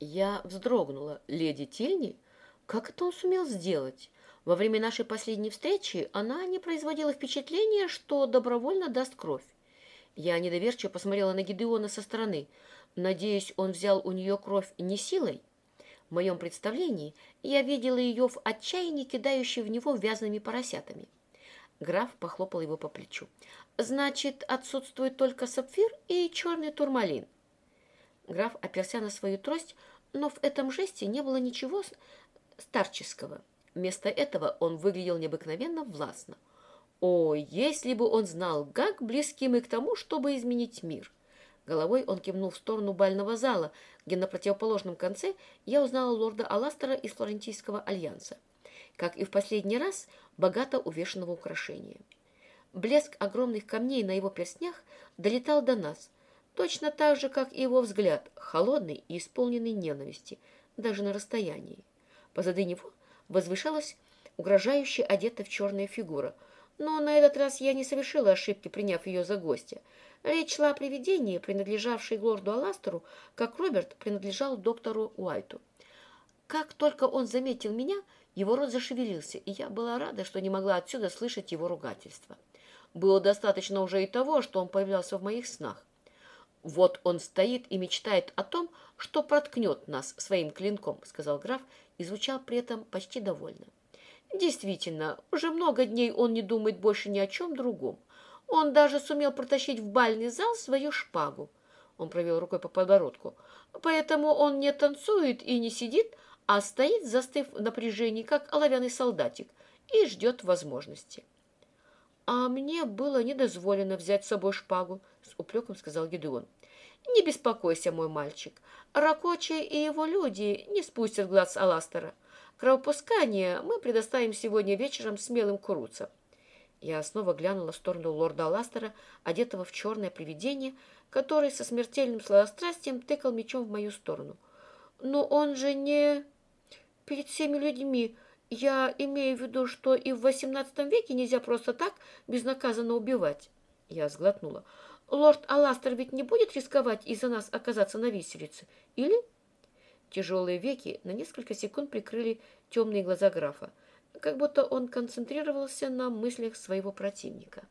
Я вздрогнула. Леди Тильни? Как это он сумел сделать? Во время нашей последней встречи она не производила впечатления, что добровольно даст кровь. Я недоверчиво посмотрела на Гидеона со стороны. Надеюсь, он взял у нее кровь не силой? В моем представлении я видела ее в отчаянии, кидающей в него вязаными поросятами. Граф похлопал его по плечу. «Значит, отсутствует только сапфир и черный турмалин». Граф оперся на свою трость, но в этом жесте не было ничего старческого. Вместо этого он выглядел необыкновенно властно. О, если бы он знал, как близки мы к тому, чтобы изменить мир! Головой он кивнул в сторону бального зала, где на противоположном конце я узнала лорда Аластера из Флорентийского альянса. Как и в последний раз, богато увешанного украшения. Блеск огромных камней на его перстнях долетал до нас, точно так же, как и его взгляд, холодный и исполненный ненависти, даже на расстоянии. Позади него возвышалась угрожающе одета в черная фигура, но на этот раз я не совершила ошибки, приняв ее за гостя. Речь шла о привидении, принадлежавшей лорду Аластеру, как Роберт принадлежал доктору Уайту. Как только он заметил меня, его рот зашевелился, и я была рада, что не могла отсюда слышать его ругательство. Было достаточно уже и того, что он появлялся в моих снах. «Вот он стоит и мечтает о том, что проткнет нас своим клинком», — сказал граф и звучал при этом почти довольно. «Действительно, уже много дней он не думает больше ни о чем другом. Он даже сумел протащить в бальный зал свою шпагу». Он провел рукой по подбородку. «Поэтому он не танцует и не сидит, а стоит, застыв в напряжении, как оловянный солдатик, и ждет возможности». «А мне было недозволено взять с собой шпагу», — упреком сказал Гедеон. «Не беспокойся, мой мальчик. Ракочи и его люди не спустят глаз Аластера. Кровопускание мы предоставим сегодня вечером смелым куруцам». Я снова глянула в сторону лорда Аластера, одетого в черное привидение, который со смертельным сладострастием тыкал мечом в мою сторону. «Но он же не...» «Перед всеми людьми...» Я имею в виду, что и в XVIII веке нельзя просто так безнаказанно убивать. Я сглотнула. Лорд Аластер ведь не будет рисковать из-за нас оказаться на виселице, или? Тяжелые веки на несколько секунд прикрыли темные глаза графа, как будто он концентрировался на мыслях своего противника.